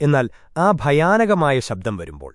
എന്നാൽ ആ ഭയാനകമായ ശബ്ദം വരുമ്പോൾ